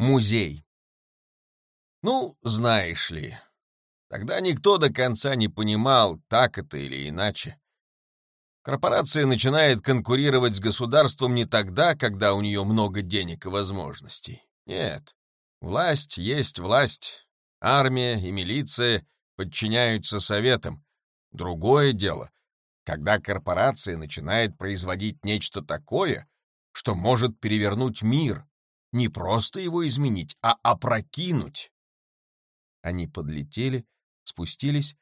Музей. Ну, знаешь ли, тогда никто до конца не понимал, так это или иначе. Корпорация начинает конкурировать с государством не тогда, когда у нее много денег и возможностей. Нет, власть есть власть. Армия и милиция подчиняются советам. Другое дело, когда корпорация начинает производить нечто такое, что может перевернуть мир, не просто его изменить, а опрокинуть. Они подлетели, спустились,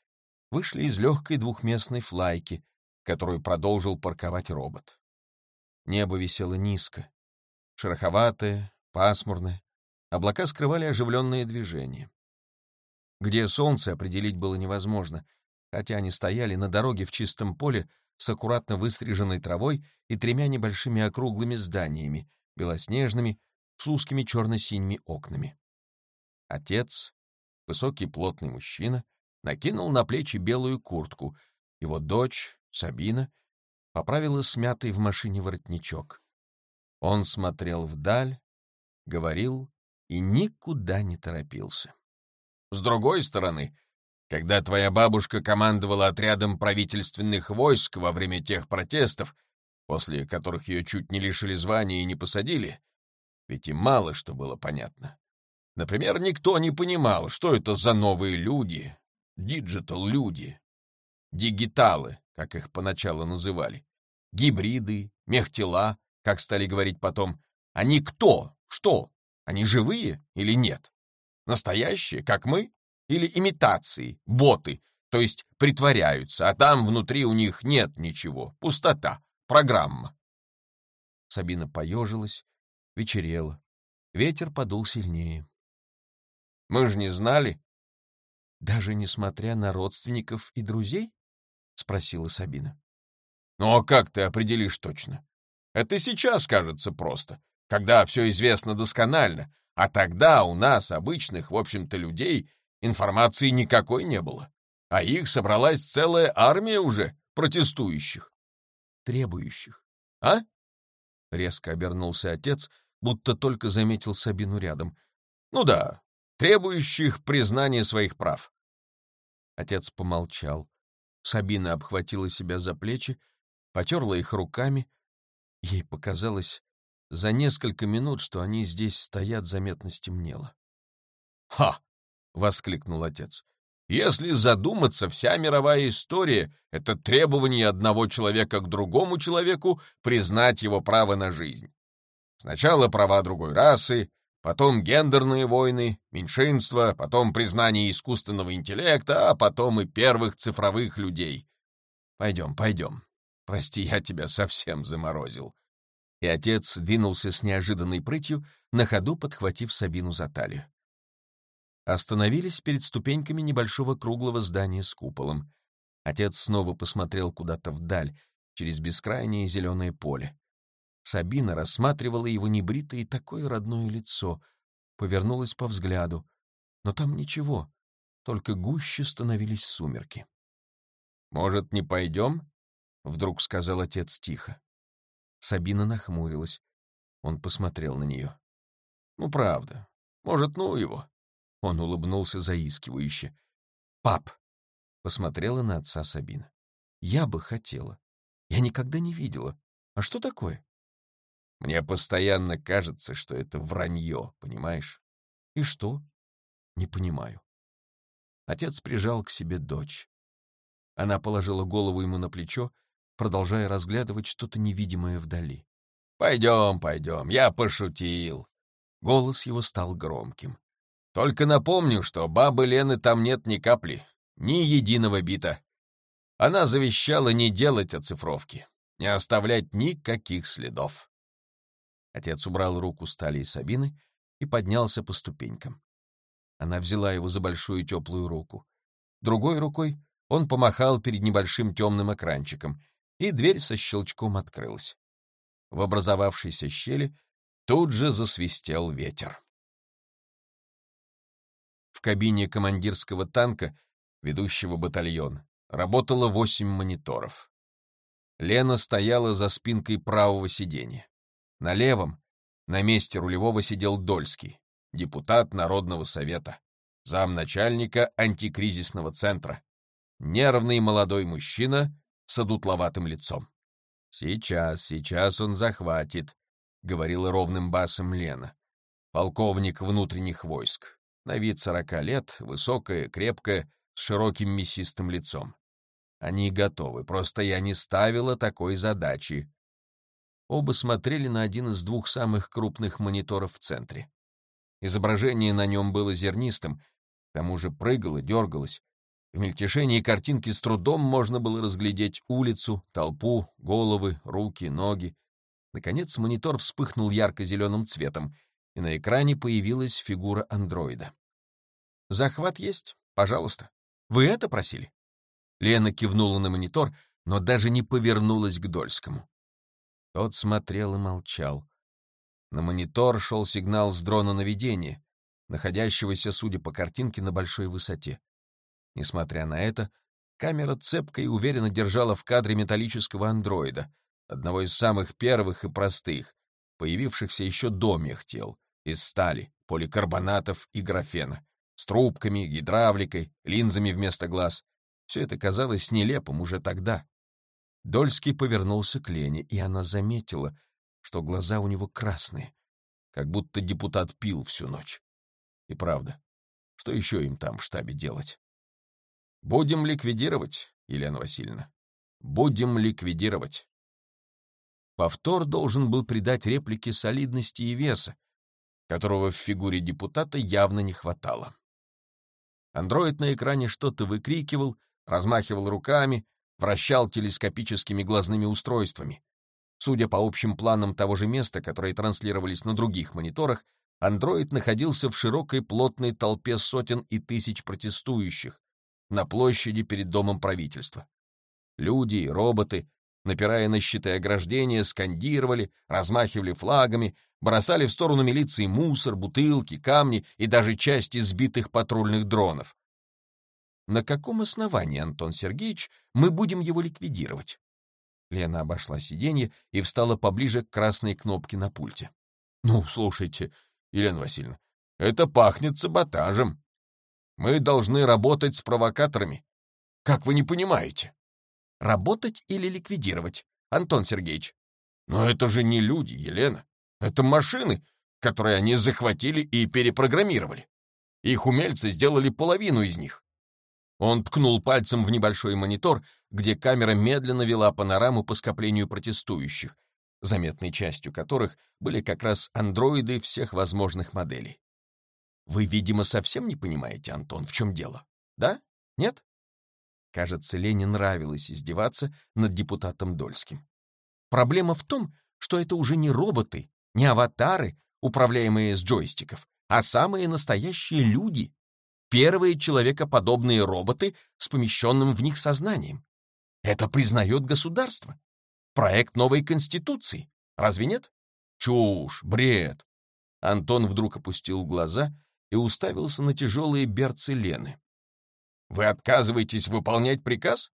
вышли из легкой двухместной флайки, которую продолжил парковать робот. Небо висело низко, шероховатое, пасмурное, облака скрывали оживленные движения. Где солнце определить было невозможно, хотя они стояли на дороге в чистом поле с аккуратно выстриженной травой и тремя небольшими округлыми зданиями, белоснежными, с узкими черно-синими окнами. Отец, высокий плотный мужчина, накинул на плечи белую куртку, его дочь, Сабина поправила смятый в машине воротничок. Он смотрел вдаль, говорил и никуда не торопился. С другой стороны, когда твоя бабушка командовала отрядом правительственных войск во время тех протестов, после которых ее чуть не лишили звания и не посадили, ведь им мало что было понятно. Например, никто не понимал, что это за новые люди, диджитал-люди, дигиталы, как их поначалу называли, гибриды, мехтела, как стали говорить потом. Они кто? Что? Они живые или нет? Настоящие, как мы? Или имитации, боты, то есть притворяются, а там внутри у них нет ничего, пустота, программа. Сабина поежилась, вечерело. Ветер подул сильнее. Мы же не знали. Даже несмотря на родственников и друзей? — спросила Сабина. «Ну а как ты определишь точно? Это сейчас кажется просто, когда все известно досконально, а тогда у нас, обычных, в общем-то, людей, информации никакой не было. А их собралась целая армия уже протестующих. Требующих. А?» Резко обернулся отец, будто только заметил Сабину рядом. «Ну да, требующих признания своих прав». Отец помолчал. Сабина обхватила себя за плечи, потерла их руками. Ей показалось за несколько минут, что они здесь стоят, заметно стемнело. «Ха!» — воскликнул отец. «Если задуматься, вся мировая история — это требование одного человека к другому человеку признать его право на жизнь. Сначала права другой расы, потом гендерные войны, меньшинства, потом признание искусственного интеллекта, а потом и первых цифровых людей. Пойдем, пойдем. Прости, я тебя совсем заморозил. И отец двинулся с неожиданной прытью, на ходу подхватив Сабину за талию. Остановились перед ступеньками небольшого круглого здания с куполом. Отец снова посмотрел куда-то вдаль, через бескрайнее зеленое поле. Сабина рассматривала его небритое и такое родное лицо, повернулась по взгляду. Но там ничего, только гуще становились сумерки. «Может, не пойдем?» — вдруг сказал отец тихо. Сабина нахмурилась. Он посмотрел на нее. «Ну, правда. Может, ну его?» Он улыбнулся заискивающе. «Пап!» — посмотрела на отца Сабина. «Я бы хотела. Я никогда не видела. А что такое?» Мне постоянно кажется, что это вранье, понимаешь? И что? Не понимаю. Отец прижал к себе дочь. Она положила голову ему на плечо, продолжая разглядывать что-то невидимое вдали. «Пойдем, пойдем, я пошутил». Голос его стал громким. «Только напомню, что бабы Лены там нет ни капли, ни единого бита. Она завещала не делать оцифровки, не оставлять никаких следов. Отец убрал руку с талии Сабины и поднялся по ступенькам. Она взяла его за большую теплую руку. Другой рукой он помахал перед небольшим темным экранчиком, и дверь со щелчком открылась. В образовавшейся щели тут же засвистел ветер. В кабине командирского танка, ведущего батальон, работало восемь мониторов. Лена стояла за спинкой правого сиденья. На левом, на месте рулевого сидел Дольский. депутат Народного совета, замначальника антикризисного центра, нервный молодой мужчина с одутловатым лицом. «Сейчас, сейчас он захватит», — говорила ровным басом Лена. Полковник внутренних войск, на вид сорока лет, высокая, крепкая, с широким мясистым лицом. Они готовы, просто я не ставила такой задачи. Оба смотрели на один из двух самых крупных мониторов в центре. Изображение на нем было зернистым, к тому же прыгало, дергалось. В мельтешении картинки с трудом можно было разглядеть улицу, толпу, головы, руки, ноги. Наконец монитор вспыхнул ярко-зеленым цветом, и на экране появилась фигура андроида. «Захват есть? Пожалуйста. Вы это просили?» Лена кивнула на монитор, но даже не повернулась к Дольскому. Тот смотрел и молчал. На монитор шел сигнал с дрона наведения, находящегося, судя по картинке, на большой высоте. Несмотря на это, камера цепко и уверенно держала в кадре металлического андроида, одного из самых первых и простых, появившихся еще до мехтел, из стали, поликарбонатов и графена, с трубками, гидравликой, линзами вместо глаз. Все это казалось нелепым уже тогда. Дольский повернулся к Лене, и она заметила, что глаза у него красные, как будто депутат пил всю ночь. И правда, что еще им там в штабе делать? Будем ликвидировать, Елена Васильевна. Будем ликвидировать. Повтор должен был придать реплике солидности и веса, которого в фигуре депутата явно не хватало. Андроид на экране что-то выкрикивал, размахивал руками, вращал телескопическими глазными устройствами. Судя по общим планам того же места, которые транслировались на других мониторах, андроид находился в широкой плотной толпе сотен и тысяч протестующих на площади перед Домом правительства. Люди и роботы, напирая на щиты ограждения, скандировали, размахивали флагами, бросали в сторону милиции мусор, бутылки, камни и даже части сбитых патрульных дронов. На каком основании, Антон Сергеевич, мы будем его ликвидировать? Лена обошла сиденье и встала поближе к красной кнопке на пульте. Ну, слушайте, Елена Васильевна, это пахнет саботажем. Мы должны работать с провокаторами. Как вы не понимаете? Работать или ликвидировать, Антон Сергеевич? Но это же не люди, Елена. Это машины, которые они захватили и перепрограммировали. Их умельцы сделали половину из них. Он ткнул пальцем в небольшой монитор, где камера медленно вела панораму по скоплению протестующих, заметной частью которых были как раз андроиды всех возможных моделей. Вы, видимо, совсем не понимаете, Антон, в чем дело. Да? Нет? Кажется, Лене нравилось издеваться над депутатом Дольским. Проблема в том, что это уже не роботы, не аватары, управляемые с джойстиков, а самые настоящие люди, первые человекоподобные роботы с помещенным в них сознанием. Это признает государство. Проект новой конституции. Разве нет? Чушь, бред. Антон вдруг опустил глаза и уставился на тяжелые берцы Лены. «Вы отказываетесь выполнять приказ?»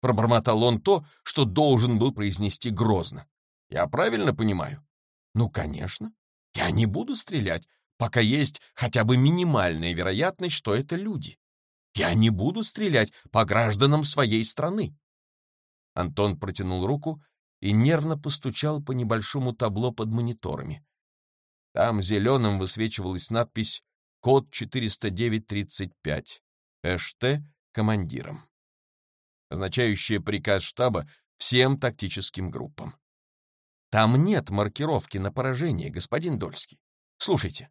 Пробормотал он то, что должен был произнести грозно. «Я правильно понимаю?» «Ну, конечно. Я не буду стрелять, пока есть хотя бы минимальная вероятность, что это люди. Я не буду стрелять по гражданам своей страны. Антон протянул руку и нервно постучал по небольшому табло под мониторами. Там зеленым высвечивалась надпись «Код 409-35, ШТ командиром», означающая приказ штаба всем тактическим группам. Там нет маркировки на поражение, господин Дольский. Слушайте,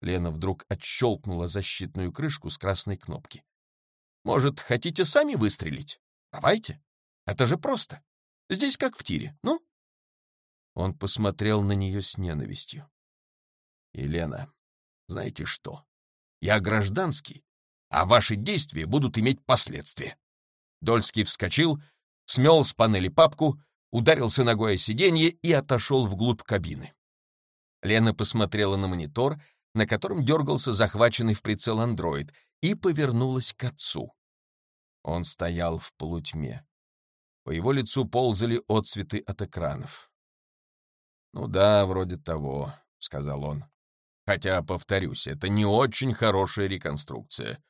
Лена вдруг отщелкнула защитную крышку с красной кнопки. «Может, хотите сами выстрелить? Давайте. Это же просто. Здесь как в тире, ну?» Он посмотрел на нее с ненавистью. «Елена, знаете что? Я гражданский, а ваши действия будут иметь последствия». Дольский вскочил, смел с панели папку, ударился ногой о сиденье и отошел вглубь кабины. Лена посмотрела на монитор на котором дергался захваченный в прицел андроид, и повернулась к отцу. Он стоял в полутьме. По его лицу ползали отцветы от экранов. «Ну да, вроде того», — сказал он. Хотя, повторюсь, это не очень хорошая реконструкция.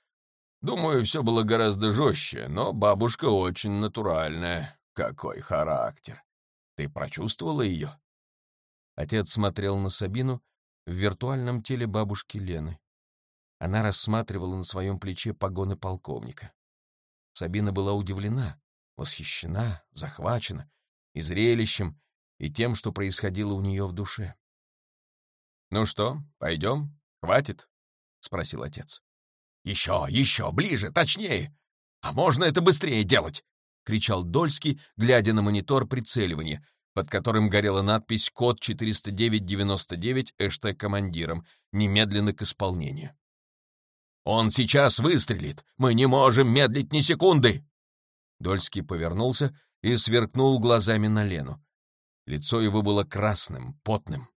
Думаю, все было гораздо жестче, но бабушка очень натуральная. Какой характер! Ты прочувствовала ее?» Отец смотрел на Сабину в виртуальном теле бабушки Лены. Она рассматривала на своем плече погоны полковника. Сабина была удивлена, восхищена, захвачена и зрелищем, и тем, что происходило у нее в душе. «Ну что, пойдем? Хватит?» — спросил отец. «Еще, еще, ближе, точнее! А можно это быстрее делать?» — кричал Дольский, глядя на монитор прицеливания, под которым горела надпись «Код 40999, эштег командиром, немедленно к исполнению». «Он сейчас выстрелит! Мы не можем медлить ни секунды!» Дольский повернулся и сверкнул глазами на Лену. Лицо его было красным, потным.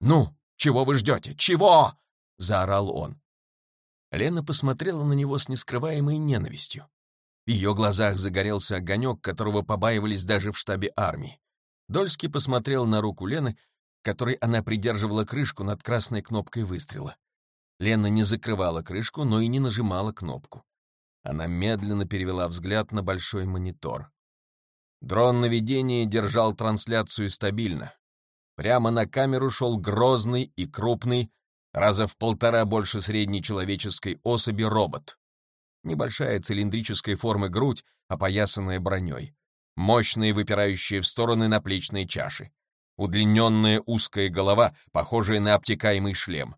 «Ну, чего вы ждете? Чего?» — заорал он. Лена посмотрела на него с нескрываемой ненавистью. В ее глазах загорелся огонек, которого побаивались даже в штабе армии. Дольский посмотрел на руку Лены, которой она придерживала крышку над красной кнопкой выстрела. Лена не закрывала крышку, но и не нажимала кнопку. Она медленно перевела взгляд на большой монитор. Дрон наведения держал трансляцию стабильно. Прямо на камеру шел грозный и крупный, раза в полтора больше средней человеческой особи робот. Небольшая цилиндрической формы грудь, опоясанная броней. Мощные выпирающие в стороны наплечные чаши. Удлиненная узкая голова, похожая на обтекаемый шлем.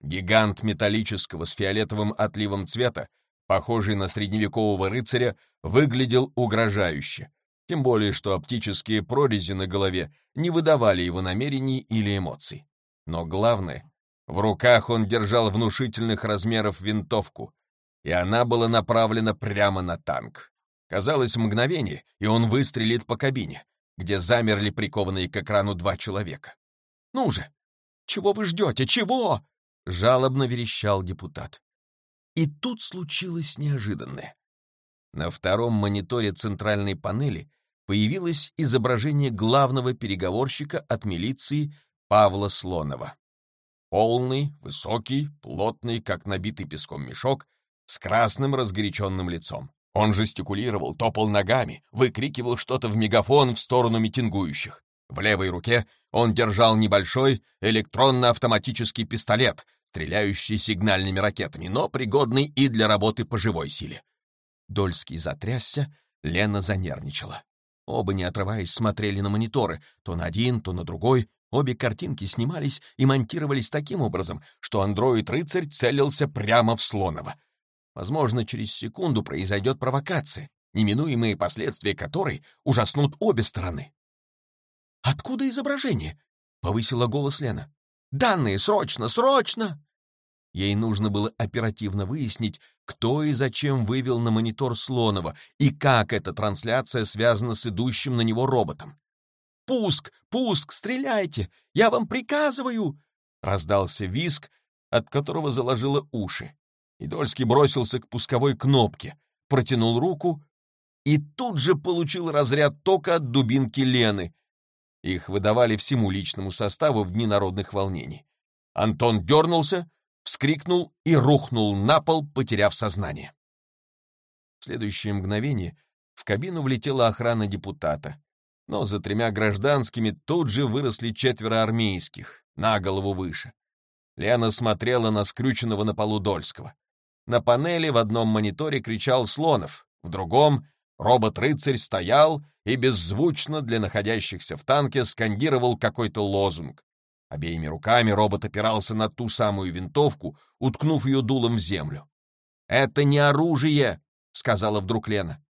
Гигант металлического с фиолетовым отливом цвета, похожий на средневекового рыцаря, выглядел угрожающе, тем более что оптические прорези на голове не выдавали его намерений или эмоций. Но главное, в руках он держал внушительных размеров винтовку, и она была направлена прямо на танк. Казалось, мгновение, и он выстрелит по кабине, где замерли прикованные к экрану два человека. «Ну же! Чего вы ждете? Чего?» — жалобно верещал депутат. И тут случилось неожиданное. На втором мониторе центральной панели появилось изображение главного переговорщика от милиции Павла Слонова. Полный, высокий, плотный, как набитый песком мешок, с красным разгоряченным лицом. Он жестикулировал, топал ногами, выкрикивал что-то в мегафон в сторону митингующих. В левой руке он держал небольшой электронно-автоматический пистолет, стреляющий сигнальными ракетами, но пригодный и для работы по живой силе. Дольский затрясся, Лена занервничала. Оба, не отрываясь, смотрели на мониторы, то на один, то на другой. Обе картинки снимались и монтировались таким образом, что андроид-рыцарь целился прямо в Слонова. Возможно, через секунду произойдет провокация, неминуемые последствия которой ужаснут обе стороны. «Откуда изображение?» — повысила голос Лена. «Данные, срочно, срочно!» Ей нужно было оперативно выяснить, кто и зачем вывел на монитор Слонова и как эта трансляция связана с идущим на него роботом. «Пуск! Пуск! Стреляйте! Я вам приказываю!» Раздался виск, от которого заложило уши. Идольский бросился к пусковой кнопке, протянул руку и тут же получил разряд тока от дубинки Лены. Их выдавали всему личному составу в дни народных волнений. Антон дернулся, вскрикнул и рухнул на пол, потеряв сознание. В следующее мгновение в кабину влетела охрана депутата, но за тремя гражданскими тут же выросли четверо армейских, на голову выше. Лена смотрела на скрюченного на полу Дольского. На панели в одном мониторе кричал Слонов, в другом робот-рыцарь стоял и беззвучно для находящихся в танке скандировал какой-то лозунг. Обеими руками робот опирался на ту самую винтовку, уткнув ее дулом в землю. «Это не оружие!» — сказала вдруг Лена.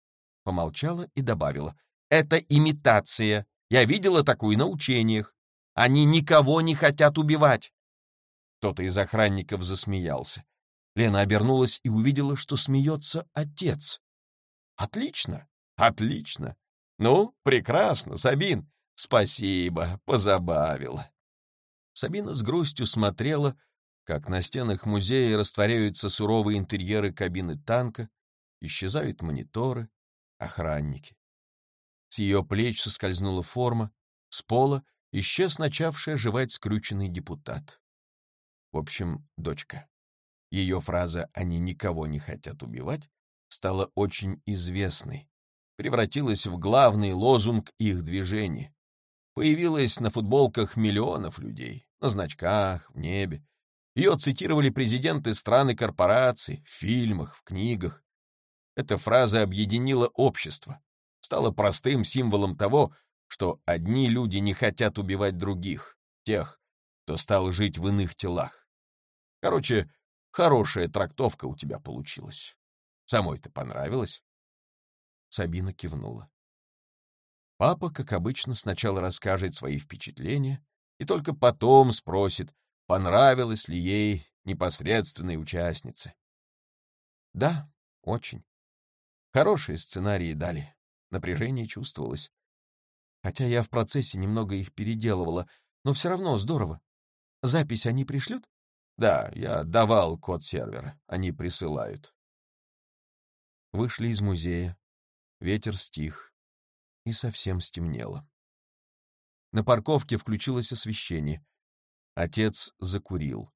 Помолчала и добавила. «Это имитация. Я видела такую на учениях. Они никого не хотят убивать!» Кто-то из охранников засмеялся. Лена обернулась и увидела, что смеется отец. «Отлично! Отлично! Ну, прекрасно, Сабин! Спасибо, позабавила!» Сабина с грустью смотрела, как на стенах музея растворяются суровые интерьеры кабины танка, исчезают мониторы, охранники. С ее плеч соскользнула форма, с пола исчез начавший оживать скрюченный депутат. В общем, дочка. Ее фраза «они никого не хотят убивать» стала очень известной, превратилась в главный лозунг их движения. Появилась на футболках миллионов людей, на значках, в небе. Ее цитировали президенты стран и корпораций, в фильмах, в книгах. Эта фраза объединила общество, стала простым символом того, что одни люди не хотят убивать других, тех, кто стал жить в иных телах. Короче, хорошая трактовка у тебя получилась. Самой-то понравилось?» Сабина кивнула. Папа, как обычно, сначала расскажет свои впечатления и только потом спросит, понравилось ли ей непосредственной участнице. Да, очень. Хорошие сценарии дали, напряжение чувствовалось. Хотя я в процессе немного их переделывала, но все равно здорово. Запись они пришлют? Да, я давал код сервера, они присылают. Вышли из музея. Ветер стих. И совсем стемнело. На парковке включилось освещение. Отец закурил.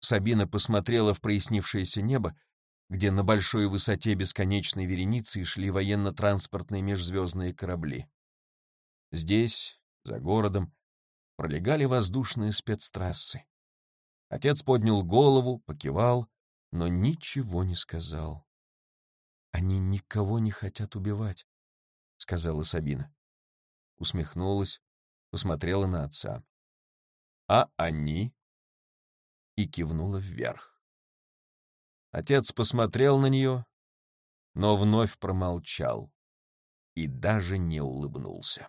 Сабина посмотрела в прояснившееся небо, где на большой высоте бесконечной вереницы шли военно-транспортные межзвездные корабли. Здесь, за городом, пролегали воздушные спецтрассы. Отец поднял голову, покивал, но ничего не сказал. «Они никого не хотят убивать», — сказала Сабина. Усмехнулась, посмотрела на отца. «А они?» И кивнула вверх. Отец посмотрел на нее, но вновь промолчал и даже не улыбнулся.